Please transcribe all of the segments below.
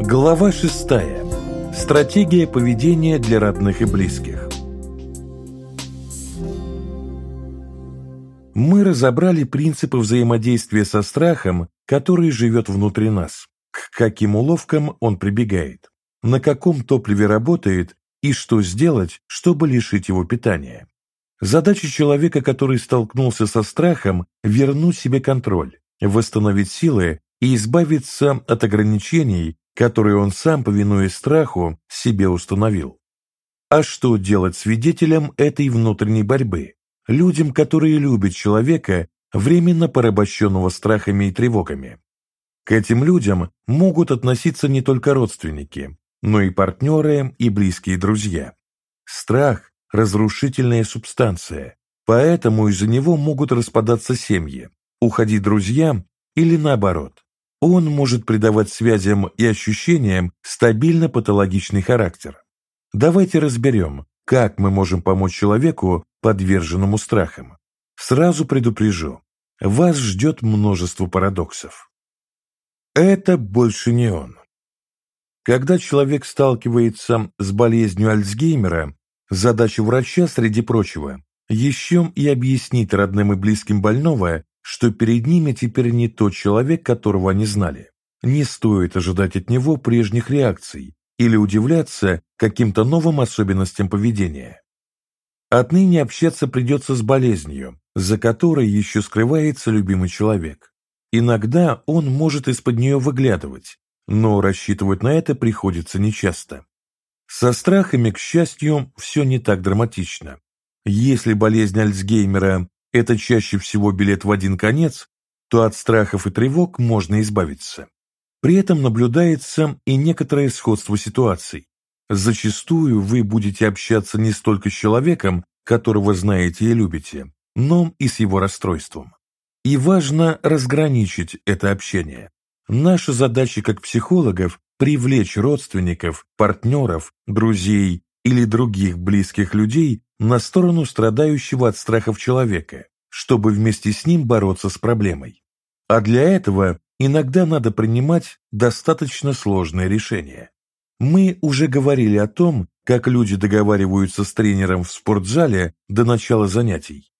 Глава шестая. Стратегия поведения для родных и близких. Мы разобрали принципы взаимодействия со страхом, который живет внутри нас, к каким уловкам он прибегает, на каком топливе работает и что сделать, чтобы лишить его питания. Задача человека, который столкнулся со страхом, вернуть себе контроль, восстановить силы и избавиться от ограничений, которые он сам, повинуясь страху, себе установил. А что делать свидетелям этой внутренней борьбы? Людям, которые любят человека, временно порабощенного страхами и тревогами. К этим людям могут относиться не только родственники, но и партнеры и близкие друзья. Страх – разрушительная субстанция, поэтому из-за него могут распадаться семьи, уходить друзья или наоборот. Он может придавать связям и ощущениям стабильно патологичный характер. Давайте разберем, как мы можем помочь человеку, подверженному страхам. Сразу предупрежу, вас ждет множество парадоксов. Это больше не он. Когда человек сталкивается с болезнью Альцгеймера, задача врача, среди прочего, еще и объяснить родным и близким больного, что перед ними теперь не тот человек, которого они знали. Не стоит ожидать от него прежних реакций или удивляться каким-то новым особенностям поведения. Отныне общаться придется с болезнью, за которой еще скрывается любимый человек. Иногда он может из-под нее выглядывать, но рассчитывать на это приходится нечасто. Со страхами, к счастью, все не так драматично. Если болезнь Альцгеймера – это чаще всего билет в один конец, то от страхов и тревог можно избавиться. При этом наблюдается и некоторое сходство ситуаций. Зачастую вы будете общаться не столько с человеком, которого знаете и любите, но и с его расстройством. И важно разграничить это общение. Наша задача как психологов – привлечь родственников, партнеров, друзей или других близких людей на сторону страдающего от страхов человека, чтобы вместе с ним бороться с проблемой. А для этого иногда надо принимать достаточно сложные решения. Мы уже говорили о том, как люди договариваются с тренером в спортзале до начала занятий.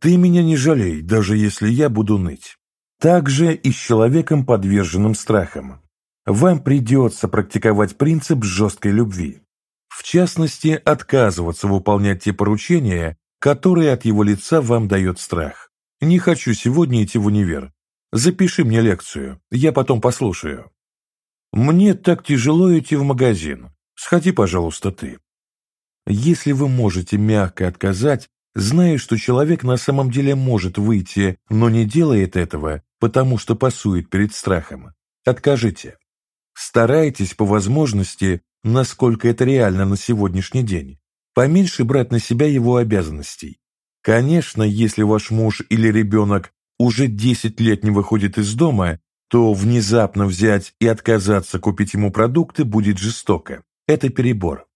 Ты меня не жалей, даже если я буду ныть. Также и с человеком, подверженным страхам. Вам придется практиковать принцип жесткой любви. В частности, отказываться выполнять те поручения, которые от его лица вам дает страх. Не хочу сегодня идти в универ. Запиши мне лекцию, я потом послушаю. Мне так тяжело идти в магазин. Сходи, пожалуйста, ты. Если вы можете мягко отказать, зная, что человек на самом деле может выйти, но не делает этого, потому что пасует перед страхом. Откажите. Старайтесь по возможности, насколько это реально на сегодняшний день, поменьше брать на себя его обязанностей. Конечно, если ваш муж или ребенок уже 10 лет не выходит из дома, то внезапно взять и отказаться купить ему продукты будет жестоко. Это перебор.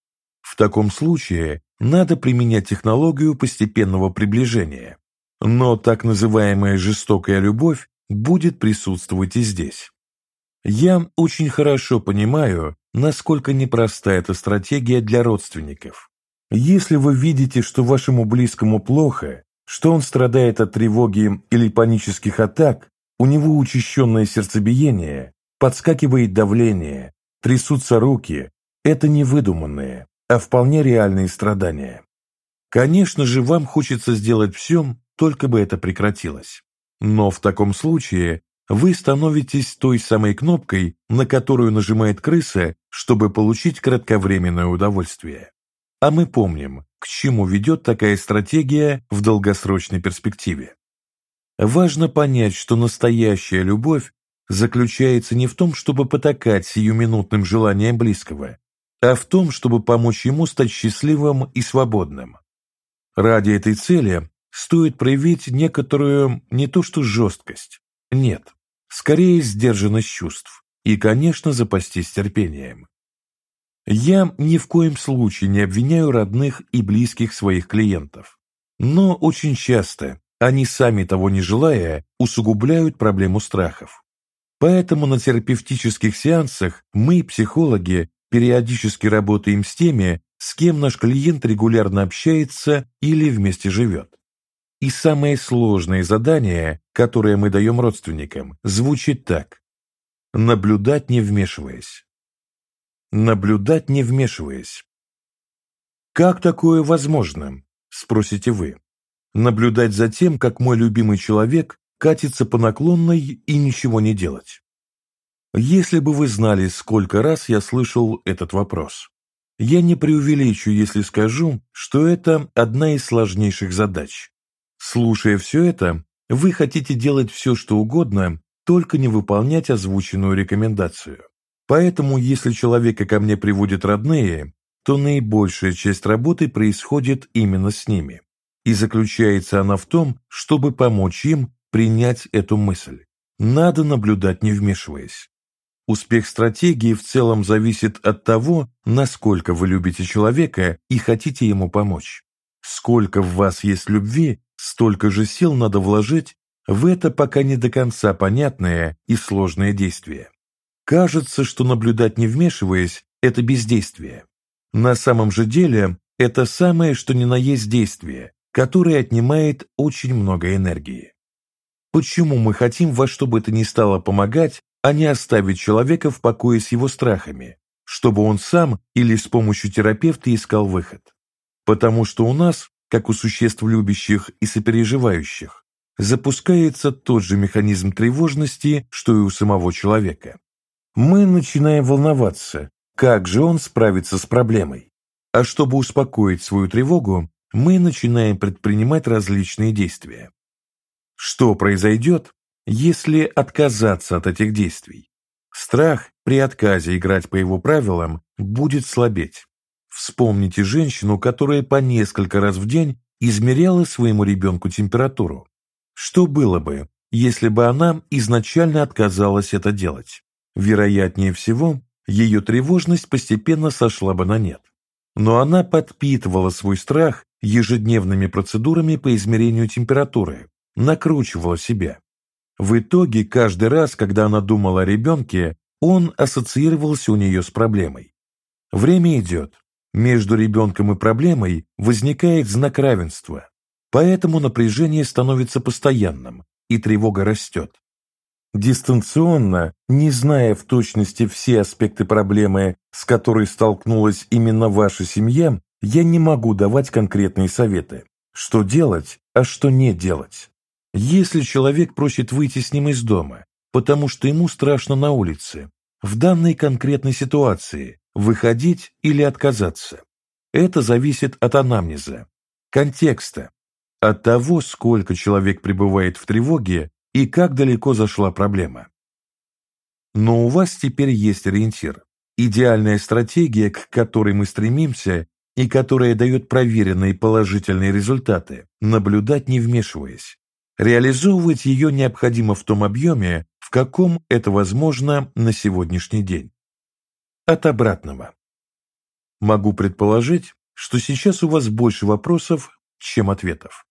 В таком случае надо применять технологию постепенного приближения. Но так называемая жестокая любовь будет присутствовать и здесь. Я очень хорошо понимаю, насколько непроста эта стратегия для родственников. Если вы видите, что вашему близкому плохо, что он страдает от тревоги или панических атак, у него учащенное сердцебиение, подскакивает давление, трясутся руки, это не выдуманные, а вполне реальные страдания. Конечно же, вам хочется сделать все, только бы это прекратилось. Но в таком случае вы становитесь той самой кнопкой, на которую нажимает крыса, чтобы получить кратковременное удовольствие. А мы помним, к чему ведет такая стратегия в долгосрочной перспективе. Важно понять, что настоящая любовь заключается не в том, чтобы потакать сиюминутным желанием близкого, а в том, чтобы помочь ему стать счастливым и свободным. Ради этой цели стоит проявить некоторую не то что жесткость, нет, скорее сдержанность чувств и, конечно, запастись терпением. Я ни в коем случае не обвиняю родных и близких своих клиентов, но очень часто они сами того не желая усугубляют проблему страхов. Поэтому на терапевтических сеансах мы, психологи, периодически работаем с теми, с кем наш клиент регулярно общается или вместе живет. И самое сложное задание, которое мы даем родственникам, звучит так. Наблюдать не вмешиваясь. Наблюдать не вмешиваясь. Как такое возможно? Спросите вы. Наблюдать за тем, как мой любимый человек катится по наклонной и ничего не делать. Если бы вы знали, сколько раз я слышал этот вопрос. Я не преувеличу, если скажу, что это одна из сложнейших задач. Слушая все это, вы хотите делать все, что угодно, только не выполнять озвученную рекомендацию. Поэтому, если человека ко мне приводят родные, то наибольшая часть работы происходит именно с ними. И заключается она в том, чтобы помочь им принять эту мысль. Надо наблюдать, не вмешиваясь. Успех стратегии в целом зависит от того, насколько вы любите человека и хотите ему помочь. Сколько в вас есть любви, столько же сил надо вложить в это пока не до конца понятное и сложное действие. Кажется, что наблюдать не вмешиваясь – это бездействие. На самом же деле это самое, что ни на есть действие, которое отнимает очень много энергии. Почему мы хотим во что бы то ни стало помогать, а не оставить человека в покое с его страхами, чтобы он сам или с помощью терапевта искал выход. Потому что у нас, как у существ любящих и сопереживающих, запускается тот же механизм тревожности, что и у самого человека. Мы начинаем волноваться, как же он справится с проблемой. А чтобы успокоить свою тревогу, мы начинаем предпринимать различные действия. Что произойдет, если отказаться от этих действий. Страх при отказе играть по его правилам будет слабеть. Вспомните женщину, которая по несколько раз в день измеряла своему ребенку температуру. Что было бы, если бы она изначально отказалась это делать? Вероятнее всего, ее тревожность постепенно сошла бы на нет. Но она подпитывала свой страх ежедневными процедурами по измерению температуры, накручивала себя. В итоге, каждый раз, когда она думала о ребенке, он ассоциировался у нее с проблемой. Время идет. Между ребенком и проблемой возникает знак равенства. Поэтому напряжение становится постоянным, и тревога растет. Дистанционно, не зная в точности все аспекты проблемы, с которой столкнулась именно ваша семья, я не могу давать конкретные советы, что делать, а что не делать. Если человек просит выйти с ним из дома, потому что ему страшно на улице, в данной конкретной ситуации выходить или отказаться, это зависит от анамнеза, контекста, от того, сколько человек пребывает в тревоге и как далеко зашла проблема. Но у вас теперь есть ориентир, идеальная стратегия, к которой мы стремимся и которая дает проверенные положительные результаты, наблюдать не вмешиваясь. Реализовывать ее необходимо в том объеме, в каком это возможно на сегодняшний день. От обратного. Могу предположить, что сейчас у вас больше вопросов, чем ответов.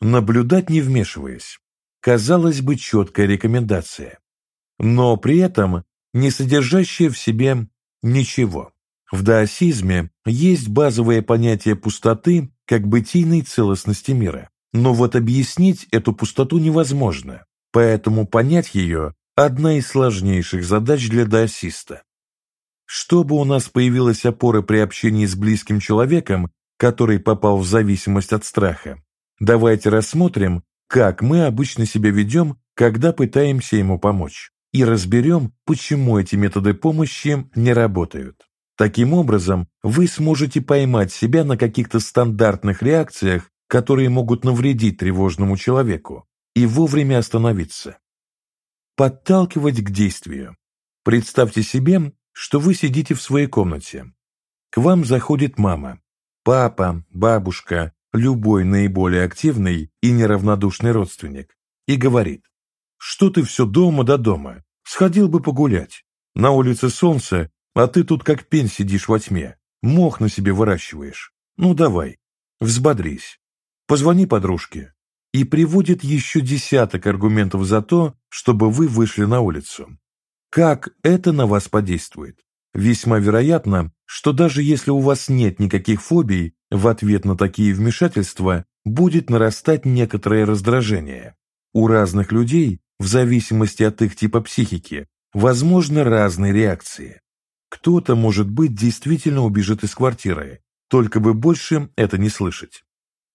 Наблюдать не вмешиваясь. Казалось бы, четкая рекомендация. Но при этом не содержащая в себе ничего. В даосизме есть базовое понятие пустоты как бытийной целостности мира. Но вот объяснить эту пустоту невозможно, поэтому понять ее – одна из сложнейших задач для даосиста. Чтобы у нас появилась опора при общении с близким человеком, который попал в зависимость от страха, давайте рассмотрим, как мы обычно себя ведем, когда пытаемся ему помочь, и разберем, почему эти методы помощи не работают. Таким образом, вы сможете поймать себя на каких-то стандартных реакциях которые могут навредить тревожному человеку, и вовремя остановиться. Подталкивать к действию. Представьте себе, что вы сидите в своей комнате. К вам заходит мама, папа, бабушка, любой наиболее активный и неравнодушный родственник, и говорит, что ты все дома до дома, сходил бы погулять. На улице солнце, а ты тут как пень сидишь во тьме, мох на себе выращиваешь. Ну давай, взбодрись. Позвони подружке. и приводит еще десяток аргументов за то, чтобы вы вышли на улицу. Как это на вас подействует? Весьма вероятно, что даже если у вас нет никаких фобий, в ответ на такие вмешательства будет нарастать некоторое раздражение. У разных людей, в зависимости от их типа психики, возможны разные реакции. Кто-то, может быть, действительно убежит из квартиры, только бы больше это не слышать.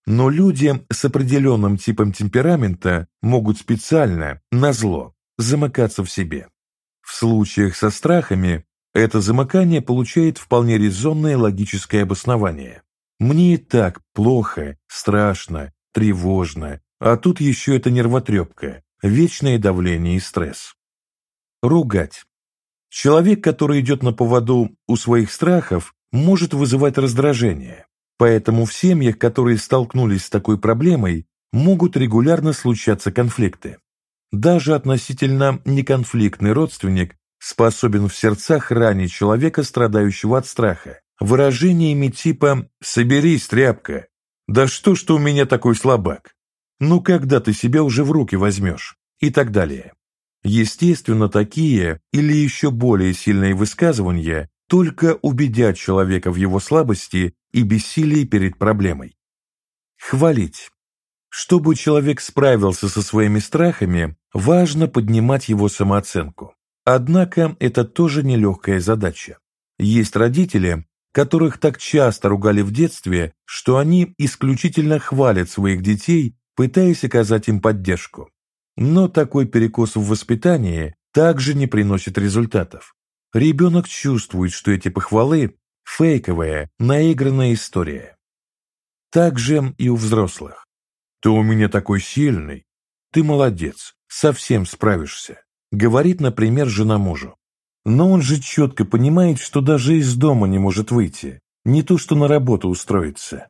Но люди с определенным типом темперамента могут специально, назло, замыкаться в себе. В случаях со страхами это замыкание получает вполне резонное логическое обоснование. Мне и так плохо, страшно, тревожно, а тут еще это нервотрепка, вечное давление и стресс. Ругать. Человек, который идет на поводу у своих страхов, может вызывать раздражение. Поэтому в семьях, которые столкнулись с такой проблемой, могут регулярно случаться конфликты. Даже относительно неконфликтный родственник способен в сердцах ранить человека, страдающего от страха, выражениями типа «соберись, тряпка», «да что ж ты у меня такой слабак», «ну когда ты себя уже в руки возьмешь» и так далее. Естественно, такие или еще более сильные высказывания только убедят человека в его слабости и бессилии перед проблемой. Хвалить. Чтобы человек справился со своими страхами, важно поднимать его самооценку. Однако это тоже нелегкая задача. Есть родители, которых так часто ругали в детстве, что они исключительно хвалят своих детей, пытаясь оказать им поддержку. Но такой перекос в воспитании также не приносит результатов. Ребенок чувствует, что эти похвалы – фейковая, наигранная история. Так же и у взрослых. «Ты у меня такой сильный, ты молодец, совсем справишься», говорит, например, жена мужу. Но он же четко понимает, что даже из дома не может выйти, не то что на работу устроиться.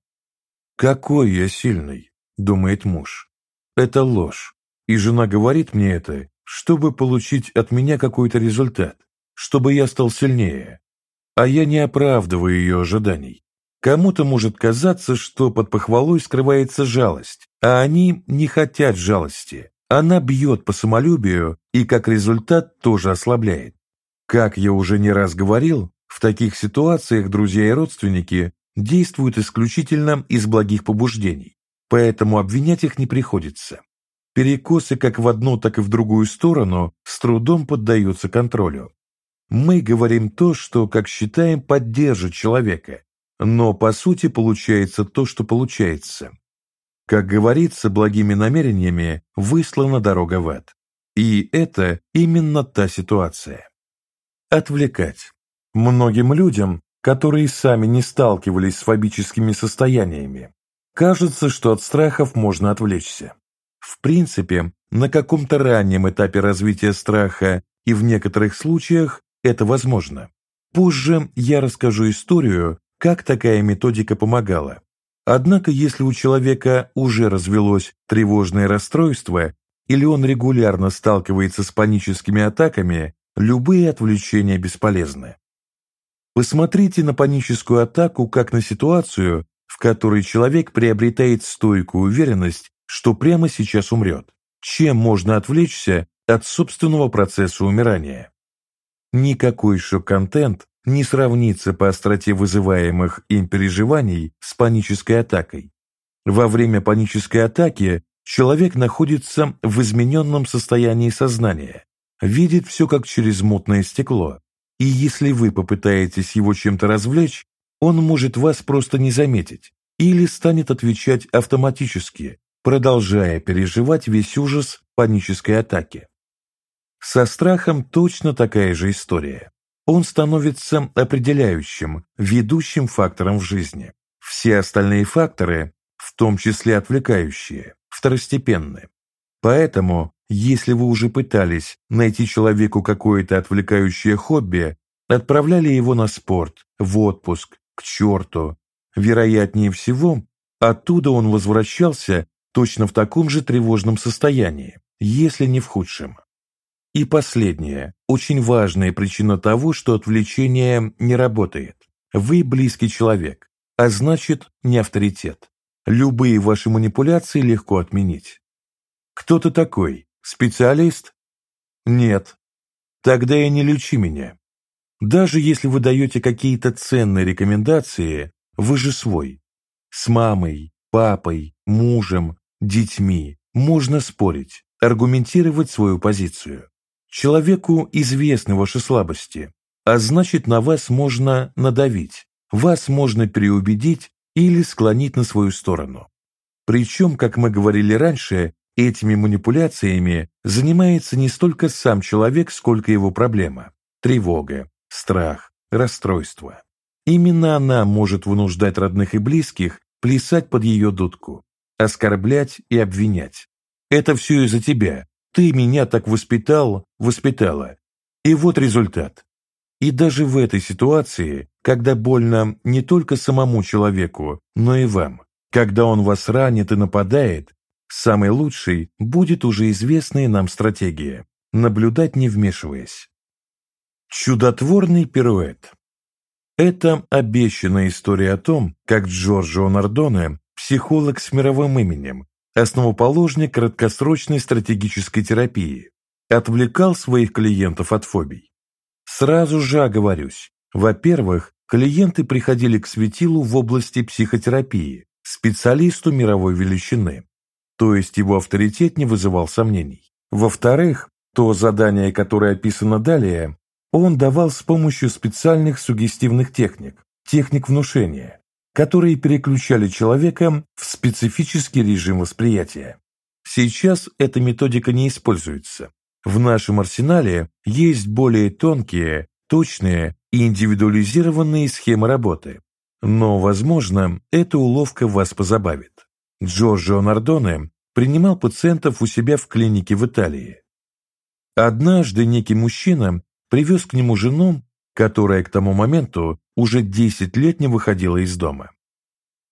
«Какой я сильный», – думает муж. Это ложь, и жена говорит мне это, чтобы получить от меня какой-то результат чтобы я стал сильнее, а я не оправдываю ее ожиданий. Кому-то может казаться, что под похвалой скрывается жалость, а они не хотят жалости. Она бьет по самолюбию и как результат тоже ослабляет. Как я уже не раз говорил, в таких ситуациях друзья и родственники действуют исключительно из благих побуждений, поэтому обвинять их не приходится. Перекосы как в одну, так и в другую сторону с трудом поддаются контролю. Мы говорим то, что, как считаем, поддержит человека, но по сути получается то, что получается. Как говорится, благими намерениями выслана дорога в ад. И это именно та ситуация. Отвлекать. Многим людям, которые сами не сталкивались с фобическими состояниями, кажется, что от страхов можно отвлечься. В принципе, на каком-то раннем этапе развития страха и в некоторых случаях это возможно. Позже я расскажу историю, как такая методика помогала. Однако, если у человека уже развелось тревожное расстройство или он регулярно сталкивается с паническими атаками, любые отвлечения бесполезны. Посмотрите на паническую атаку как на ситуацию, в которой человек приобретает стойкую уверенность, что прямо сейчас умрет. Чем можно отвлечься от собственного процесса умирания? Никакой шок-контент не сравнится по остроте вызываемых им переживаний с панической атакой. Во время панической атаки человек находится в измененном состоянии сознания, видит все как через мутное стекло, и если вы попытаетесь его чем-то развлечь, он может вас просто не заметить или станет отвечать автоматически, продолжая переживать весь ужас панической атаки. Со страхом точно такая же история. Он становится определяющим, ведущим фактором в жизни. Все остальные факторы, в том числе отвлекающие, второстепенны. Поэтому, если вы уже пытались найти человеку какое-то отвлекающее хобби, отправляли его на спорт, в отпуск, к черту, вероятнее всего, оттуда он возвращался точно в таком же тревожном состоянии, если не в худшем. И последнее, очень важная причина того, что отвлечение не работает. Вы близкий человек, а значит не авторитет. любые ваши манипуляции легко отменить. Кто ты такой? Специалист? Нет. Тогда и не лечи меня. Даже если вы даете какие-то ценные рекомендации, вы же свой. С мамой, папой, мужем, детьми можно спорить, аргументировать свою позицию. Человеку известны ваши слабости, а значит на вас можно надавить, вас можно переубедить или склонить на свою сторону. Причем, как мы говорили раньше, этими манипуляциями занимается не столько сам человек, сколько его проблема – тревога, страх, расстройство. Именно она может вынуждать родных и близких плясать под ее дудку, оскорблять и обвинять. Это все из-за тебя. Ты меня так воспитал, воспитала. И вот результат. И даже в этой ситуации, когда больно не только самому человеку, но и вам, когда он вас ранит и нападает, самой лучшей будет уже известная нам стратегия – наблюдать не вмешиваясь. Чудотворный пируэт. Это обещанная история о том, как Джорджо Нардоне, психолог с мировым именем, основоположник краткосрочной стратегической терапии, отвлекал своих клиентов от фобий. Сразу же оговорюсь. Во-первых, клиенты приходили к светилу в области психотерапии, специалисту мировой величины, то есть его авторитет не вызывал сомнений. Во-вторых, то задание, которое описано далее, он давал с помощью специальных сугестивных техник, техник внушения, которые переключали человека специфический режим восприятия. Сейчас эта методика не используется. В нашем арсенале есть более тонкие, точные и индивидуализированные схемы работы. Но, возможно, эта уловка вас позабавит. Джорджо Нардоне принимал пациентов у себя в клинике в Италии. Однажды некий мужчина привез к нему жену, которая к тому моменту уже 10 лет не выходила из дома.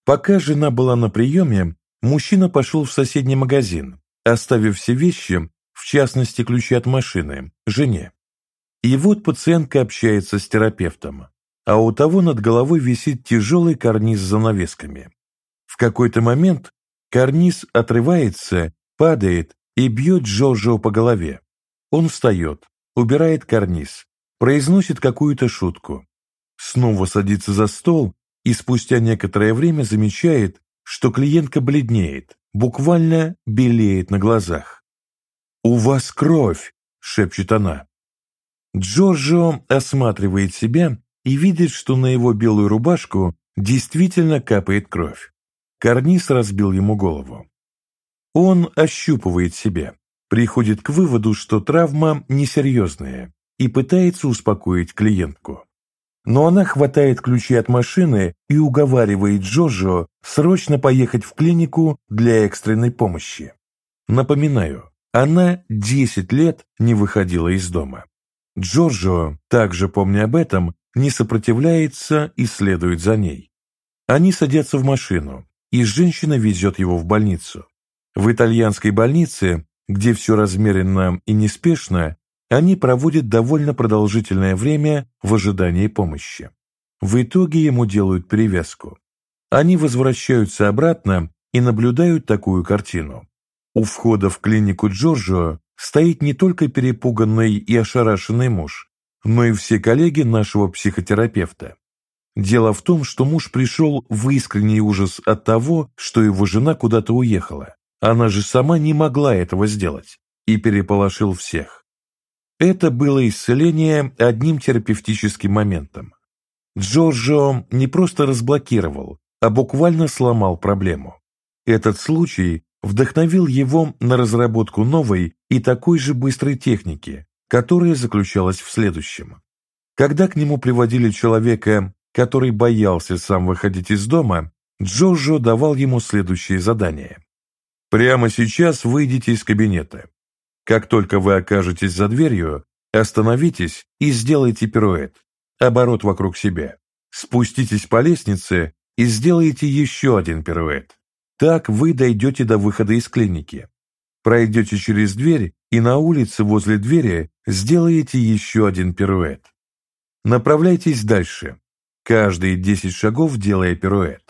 Пока жена была на приеме, мужчина пошел в соседний магазин, оставив все вещи, в частности ключи от машины, жене. И вот пациентка общается с терапевтом, а у того над головой висит тяжелый карниз с занавесками. В какой-то момент карниз отрывается, падает и бьет Джорджо по голове. Он встает, убирает карниз, произносит какую-то шутку, снова садится за стол и спустя некоторое время замечает, что клиентка бледнеет, буквально белеет на глазах. «У вас кровь!» — шепчет она. Джорджо осматривает себя и видит, что на его белую рубашку действительно капает кровь. Карниз разбил ему голову. Он ощупывает себя приходит к выводу, что травма несерьезная и пытается успокоить клиентку. Но она хватает ключи от машины и уговаривает Джорджо срочно поехать в клинику для экстренной помощи. Напоминаю, она 10 лет не выходила из дома. Джорджо, также помня об этом, не сопротивляется и следует за ней. Они садятся в машину, и женщина везет его в больницу. В итальянской больнице где все размеренно и неспешно, они проводят довольно продолжительное время в ожидании помощи. В итоге ему делают перевязку. Они возвращаются обратно и наблюдают такую картину. У входа в клинику Джорджио стоит не только перепуганный и ошарашенный муж, но и все коллеги нашего психотерапевта. Дело в том, что муж пришел в искренний ужас от того, что его жена куда-то уехала, она же сама не могла этого сделать и переполошил всех. Это было исцеление одним терапевтическим моментом. Джорджо не просто разблокировал, а буквально сломал проблему. Этот случай вдохновил его на разработку новой и такой же быстрой техники, которая заключалась в следующем. Когда к нему приводили человека, который боялся сам выходить из дома, Джорджо давал ему следующее задание. Прямо сейчас выйдите из кабинета. Как только вы окажетесь за дверью, остановитесь и сделайте пируэт, оборот вокруг себя. Спуститесь по лестнице и сделайте еще один пируэт. Так вы дойдете до выхода из клиники. Пройдете через дверь и на улице возле двери сделаете еще один пируэт. Направляйтесь дальше, каждые 10 шагов делая пируэт.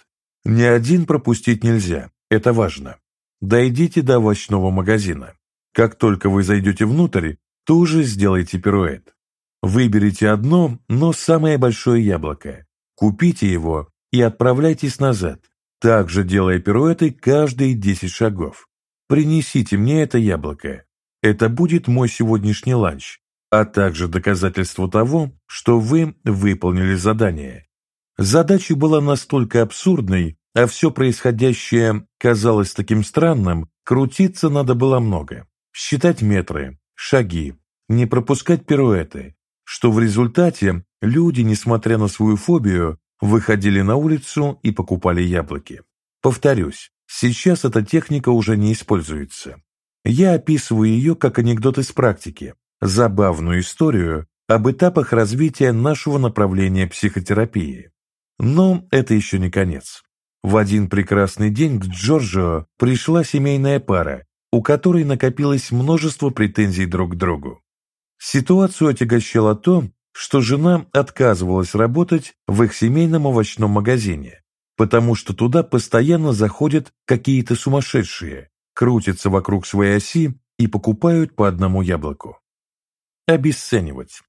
Ни один пропустить нельзя, это важно. Дойдите до овощного магазина. Как только вы зайдете внутрь, тоже сделайте пируэт. Выберите одно, но самое большое яблоко. Купите его и отправляйтесь назад, также делая пируэты каждые 10 шагов. Принесите мне это яблоко. Это будет мой сегодняшний ланч, а также доказательство того, что вы выполнили задание. Задача была настолько абсурдной, а все происходящее казалось таким странным, крутиться надо было много. Считать метры, шаги, не пропускать пируэты, что в результате люди, несмотря на свою фобию, выходили на улицу и покупали яблоки. Повторюсь, сейчас эта техника уже не используется. Я описываю ее как анекдот из практики, забавную историю об этапах развития нашего направления психотерапии. Но это еще не конец. В один прекрасный день к Джорджио пришла семейная пара, у которой накопилось множество претензий друг к другу. Ситуацию отягощало то, что жена отказывалась работать в их семейном овощном магазине, потому что туда постоянно заходят какие-то сумасшедшие, крутятся вокруг своей оси и покупают по одному яблоку. Обесценивать.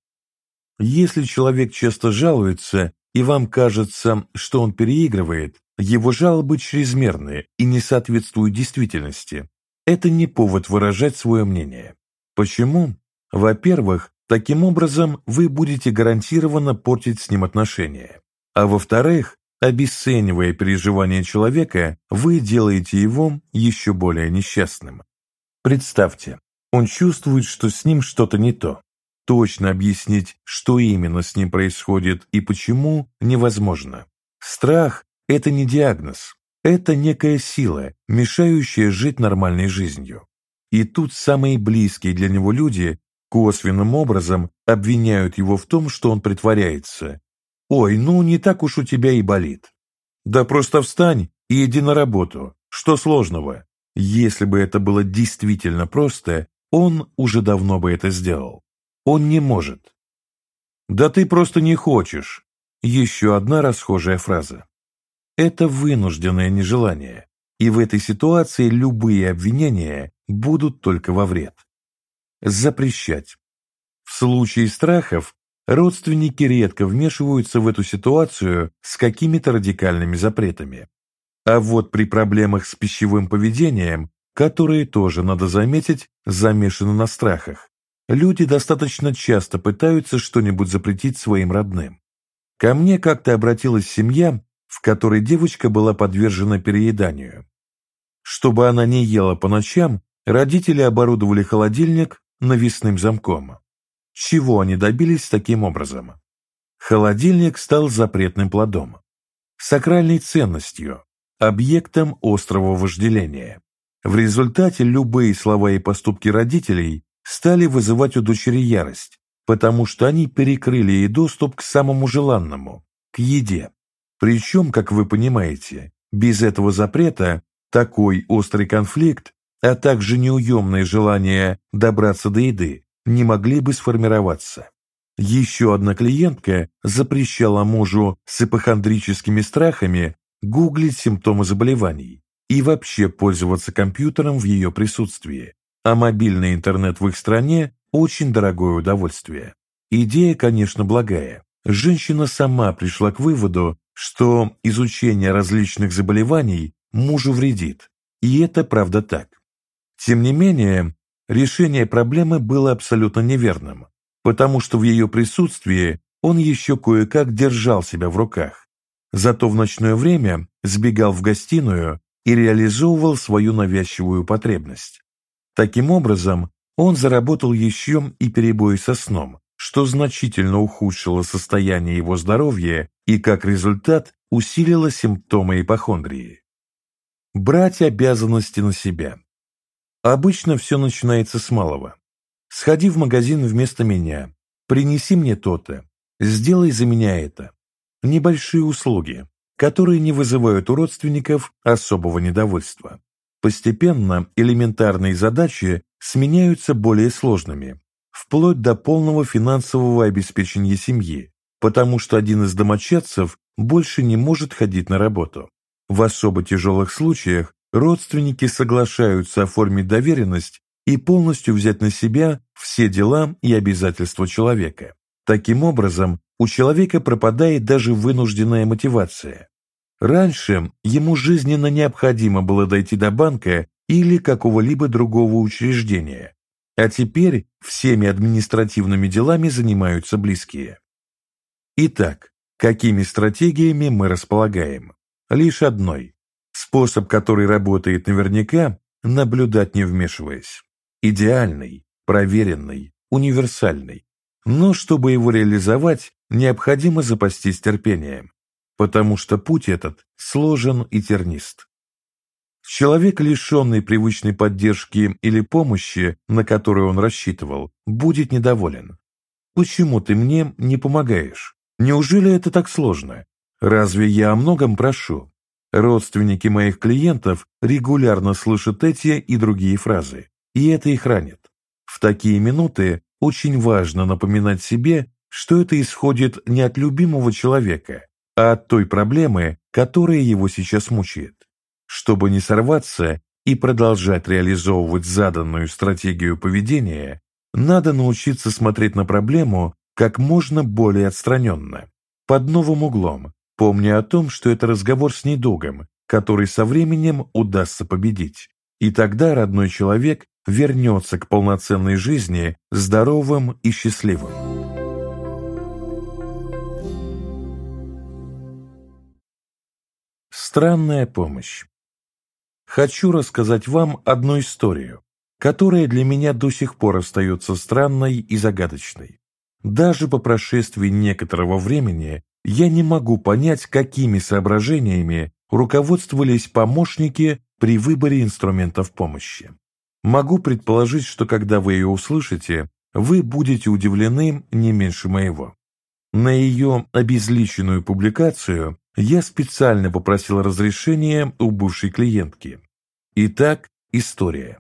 Если человек часто жалуется, и вам кажется, что он переигрывает, его жалобы чрезмерные и не соответствуют действительности, это не повод выражать свое мнение. Почему? Во-первых, таким образом вы будете гарантированно портить с ним отношения. А во-вторых, обесценивая переживания человека, вы делаете его еще более несчастным. Представьте, он чувствует, что с ним что-то не то. Точно объяснить, что именно с ним происходит и почему, невозможно. Страх – это не диагноз, это некая сила, мешающая жить нормальной жизнью. И тут самые близкие для него люди косвенным образом обвиняют его в том, что он притворяется. «Ой, ну не так уж у тебя и болит». «Да просто встань и иди на работу. Что сложного?» Если бы это было действительно просто, он уже давно бы это сделал. Он не может. «Да ты просто не хочешь». Еще одна расхожая фраза. Это вынужденное нежелание, и в этой ситуации любые обвинения будут только во вред. Запрещать. В случае страхов родственники редко вмешиваются в эту ситуацию с какими-то радикальными запретами. А вот при проблемах с пищевым поведением, которые тоже, надо заметить, замешаны на страхах, люди достаточно часто пытаются что-нибудь запретить своим родным. Ко мне как-то обратилась семья, в которой девочка была подвержена перееданию. Чтобы она не ела по ночам, родители оборудовали холодильник навесным замком. Чего они добились таким образом? Холодильник стал запретным плодом, сакральной ценностью, объектом острого вожделения. В результате любые слова и поступки родителей стали вызывать у дочери ярость, потому что они перекрыли ей доступ к самому желанному, к еде. Причем, как вы понимаете, без этого запрета такой острый конфликт а также неуемное желание добраться до еды не могли бы сформироваться. Еще одна клиентка запрещала мужу с ипохондрическими страхами гуглить симптомы заболеваний и вообще пользоваться компьютером в ее присутствии, а мобильный интернет в их стране – очень дорогое удовольствие. Идея, конечно, благая. Женщина сама пришла к выводу, что изучение различных заболеваний мужу вредит, и это правда так. Тем не менее, решение проблемы было абсолютно неверным, потому что в ее присутствии он еще кое-как держал себя в руках. Зато в ночное время сбегал в гостиную и реализовывал свою навязчивую потребность. Таким образом, он заработал еще и перебои со сном, что значительно ухудшило состояние его здоровья и, как результат, усилило симптомы ипохондрии. Брать обязанности на себя. Обычно все начинается с малого. Сходи в магазин вместо меня, принеси мне то-то, сделай за меня это. Небольшие услуги, которые не вызывают у родственников особого недовольства. Постепенно элементарные задачи сменяются более сложными, вплоть до полного финансового обеспечения семьи, потому что один из домочадцев больше не может ходить на работу. В особо тяжелых случаях родственники соглашаются оформить доверенность и полностью взять на себя все дела и обязательства человека. Таким образом, у человека пропадает даже вынужденная мотивация. Раньше ему жизненно необходимо было дойти до банка или какого-либо другого учреждения, а теперь всеми административными делами занимаются близкие. Итак, какими стратегиями мы располагаем? Лишь одной. Способ, который работает наверняка, наблюдать не вмешиваясь. Идеальный, проверенный, универсальный. Но чтобы его реализовать, необходимо запастись терпением, потому что путь этот сложен и тернист. Человек, лишенный привычной поддержки или помощи, на которую он рассчитывал, будет недоволен. Почему ты мне не помогаешь? Неужели это так сложно? Разве я о многом прошу? Родственники моих клиентов регулярно слышат эти и другие фразы, и это их ранит. В такие минуты очень важно напоминать себе, что это исходит не от любимого человека, а от той проблемы, которая его сейчас мучает. Чтобы не сорваться и продолжать реализовывать заданную стратегию поведения, надо научиться смотреть на проблему как можно более отстраненно, под новым углом, помня о том, что это разговор с недугом, который со временем удастся победить. И тогда родной человек вернется к полноценной жизни здоровым и счастливым. Странная помощь. Хочу рассказать вам одну историю, которая для меня до сих пор остается странной и загадочной. Даже по прошествии некоторого времени я не могу понять, какими соображениями руководствовались помощники при выборе инструментов помощи. Могу предположить, что когда вы ее услышите, вы будете удивлены не меньше моего. На ее обезличенную публикацию я специально попросил разрешения у бывшей клиентки. Итак, история.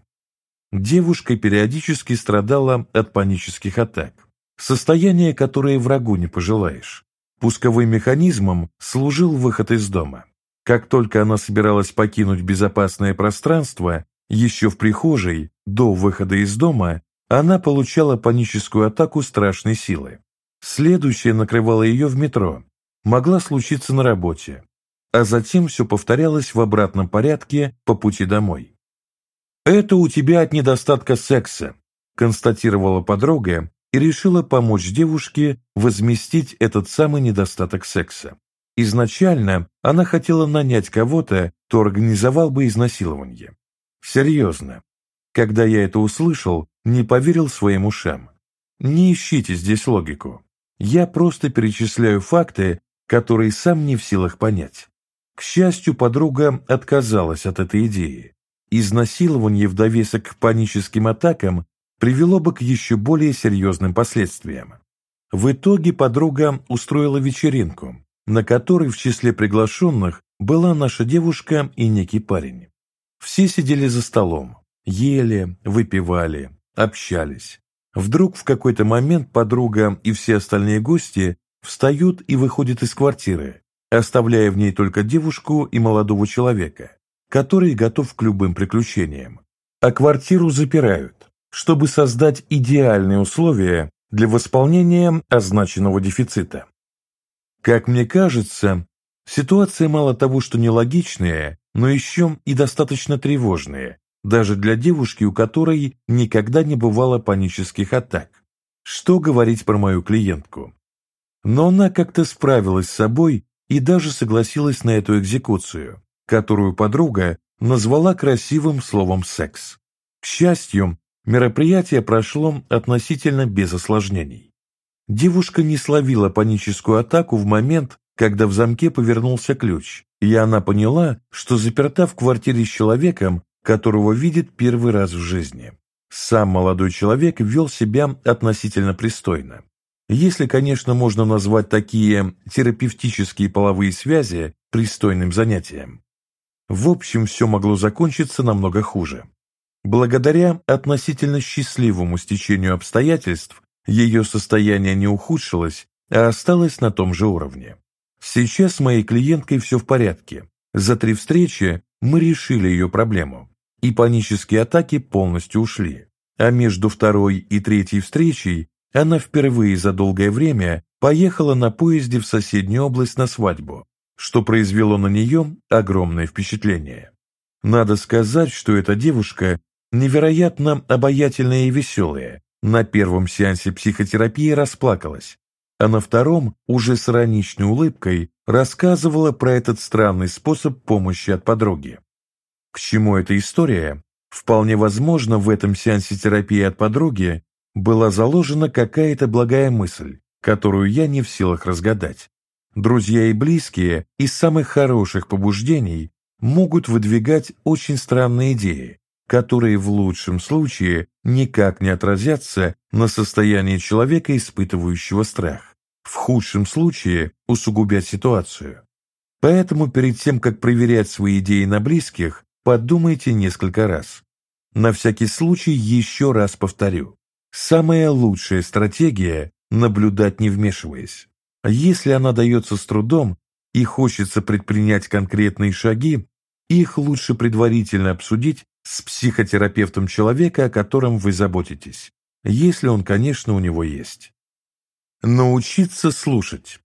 Девушка периодически страдала от панических атак. Состояние, которое врагу не пожелаешь. Пусковым механизмом служил выход из дома. Как только она собиралась покинуть безопасное пространство, еще в прихожей, до выхода из дома, она получала паническую атаку страшной силы. Следующая накрывала ее в метро. Могла случиться на работе. А затем все повторялось в обратном порядке по пути домой. «Это у тебя от недостатка секса», констатировала подруга и решила помочь девушке возместить этот самый недостаток секса. Изначально она хотела нанять кого-то, кто организовал бы изнасилование. Серьезно. Когда я это услышал, не поверил своим ушам. Не ищите здесь логику. Я просто перечисляю факты, которые сам не в силах понять. К счастью, подруга отказалась от этой идеи. Изнасилование в довесок к паническим атакам привело бы к еще более серьезным последствиям. В итоге подруга устроила вечеринку, на которой в числе приглашенных была наша девушка и некий парень. Все сидели за столом, ели, выпивали, общались. Вдруг в какой-то момент подруга и все остальные гости встают и выходят из квартиры, оставляя в ней только девушку и молодого человека, который готов к любым приключениям. А квартиру запирают, чтобы создать идеальные условия для восполнения означенного дефицита. Как мне кажется, ситуация мало того, что нелогичная, но еще и достаточно тревожная, даже для девушки, у которой никогда не бывало панических атак. Что говорить про мою клиентку? Но она как-то справилась с собой и даже согласилась на эту экзекуцию, которую подруга назвала красивым словом «секс». К счастью, мероприятие прошло относительно без осложнений. Девушка не словила паническую атаку в момент, когда в замке повернулся ключ, и она поняла, что заперта в квартире с человеком, которого видит первый раз в жизни. Сам молодой человек вел себя относительно пристойно. Если, конечно, можно назвать такие терапевтические половые связи пристойным занятием. В общем, все могло закончиться намного хуже. Благодаря относительно счастливому стечению обстоятельств, ее состояние не ухудшилось, а осталось на том же уровне. Сейчас с моей клиенткой все в порядке. За три встречи мы решили ее проблему, и панические атаки полностью ушли. А между второй и третьей встречей она впервые за долгое время поехала на поезде в соседнюю область на свадьбу, что произвело на нее огромное впечатление. Надо сказать, что эта девушка невероятно обаятельная и веселая. На первом сеансе психотерапии расплакалась, а на втором уже с ироничной улыбкой рассказывала про этот странный способ помощи от подруги. К чему эта история? Вполне возможно, в этом сеансе терапии от подруги была заложена какая-то благая мысль, которую я не в силах разгадать. Друзья и близкие из самых хороших побуждений могут выдвигать очень странные идеи, которые в лучшем случае никак не отразятся на состоянии человека, испытывающего страх, в худшем случае усугубят ситуацию. Поэтому перед тем, как проверять свои идеи на близких, подумайте несколько раз. На всякий случай еще раз повторю. Самая лучшая стратегия – наблюдать не вмешиваясь. Если она дается с трудом и хочется предпринять конкретные шаги, их лучше предварительно обсудить с психотерапевтом человека, о котором вы заботитесь, если он, конечно, у него есть. Научиться слушать.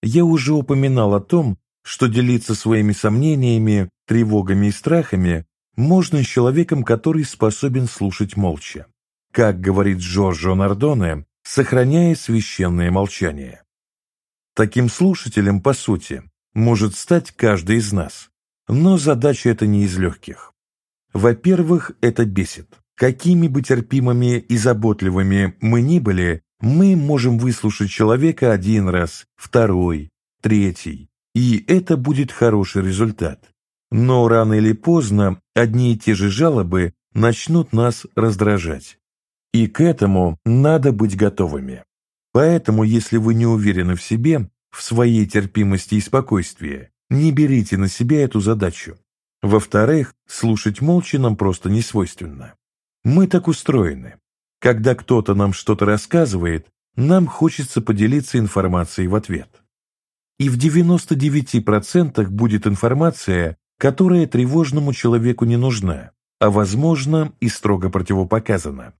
Я уже упоминал о том, что делиться своими сомнениями, тревогами и страхами можно с человеком, который способен слушать молча. Как говорит Джорджо Нардоне, сохраняя священное молчание. Таким слушателем, по сути, может стать каждый из нас, но задача эта не из легких. Во-первых, это бесит. Какими бы терпимыми и заботливыми мы ни были, мы можем выслушать человека один раз, второй, третий, и это будет хороший результат. Но рано или поздно одни и те же жалобы начнут нас раздражать. И к этому надо быть готовыми. Поэтому, если вы не уверены в себе, в своей терпимости и спокойствии, не берите на себя эту задачу. Во-вторых, слушать молча нам просто не свойственно. Мы так устроены. Когда кто-то нам что-то рассказывает, нам хочется поделиться информацией в ответ. И в 99% будет информация, которая тревожному человеку не нужна, а возможно и строго противопоказана.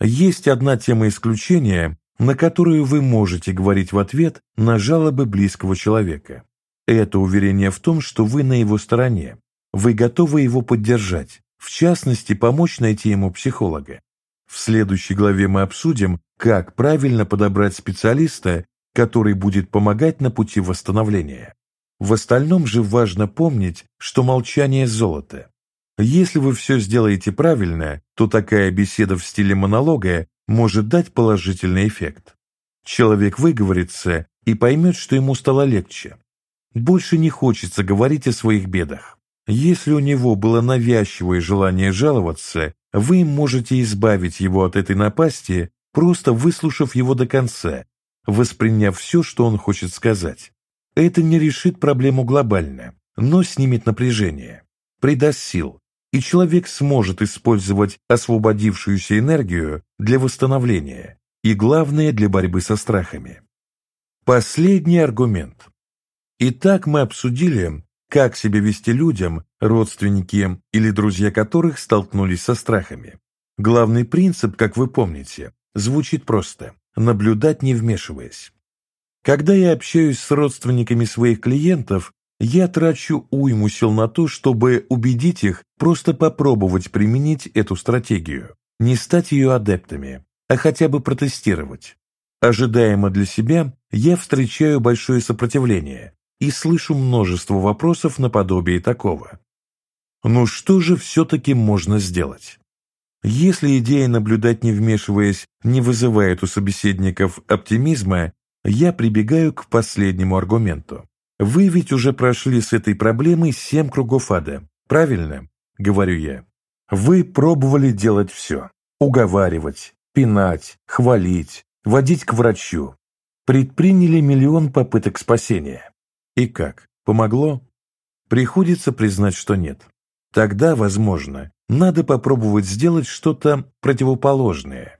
Есть одна тема исключения, на которую вы можете говорить в ответ на жалобы близкого человека. Это уверение в том, что вы на его стороне, вы готовы его поддержать, в частности, помочь найти ему психолога. В следующей главе мы обсудим, как правильно подобрать специалиста, который будет помогать на пути восстановления. В остальном же важно помнить, что молчание – золото. Если вы все сделаете правильно, то такая беседа в стиле монолога может дать положительный эффект. Человек выговорится и поймет, что ему стало легче. Больше не хочется говорить о своих бедах. Если у него было навязчивое желание жаловаться, вы можете избавить его от этой напасти, просто выслушав его до конца, восприняв все, что он хочет сказать. Это не решит проблему глобально, но снимет напряжение, придаст сил, и человек сможет использовать освободившуюся энергию для восстановления и, главное, для борьбы со страхами. Последний аргумент. Итак, мы обсудили, как себя вести людям, родственники или друзья которых столкнулись со страхами. Главный принцип, как вы помните, звучит просто – наблюдать не вмешиваясь. Когда я общаюсь с родственниками своих клиентов, я трачу уйму сил на то, чтобы убедить их просто попробовать применить эту стратегию, не стать ее адептами, а хотя бы протестировать. Ожидаемо для себя я встречаю большое сопротивление, и слышу множество вопросов наподобие такого. Ну что же все-таки можно сделать? Если идея наблюдать не вмешиваясь не вызывает у собеседников оптимизма, я прибегаю к последнему аргументу. Вы ведь уже прошли с этой проблемой семь кругов ада, правильно? Говорю я. Вы пробовали делать все. Уговаривать, пинать, хвалить, водить к врачу. Предприняли миллион попыток спасения. И как? Помогло? Приходится признать, что нет. Тогда, возможно, надо попробовать сделать что-то противоположное.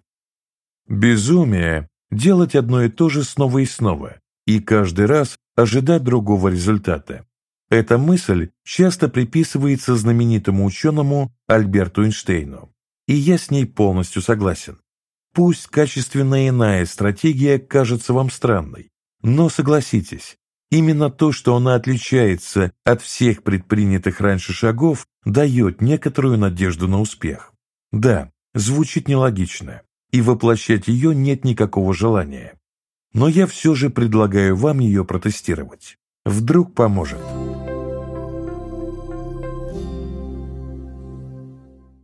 Безумие – делать одно и то же снова и снова, и каждый раз ожидать другого результата. Эта мысль часто приписывается знаменитому ученому Альберту Эйнштейну, и я с ней полностью согласен. Пусть качественно иная стратегия кажется вам странной, но согласитесь, именно то, что она отличается от всех предпринятых раньше шагов, дает некоторую надежду на успех. Да, звучит нелогично, и воплощать ее нет никакого желания. Но я все же предлагаю вам ее протестировать. Вдруг поможет.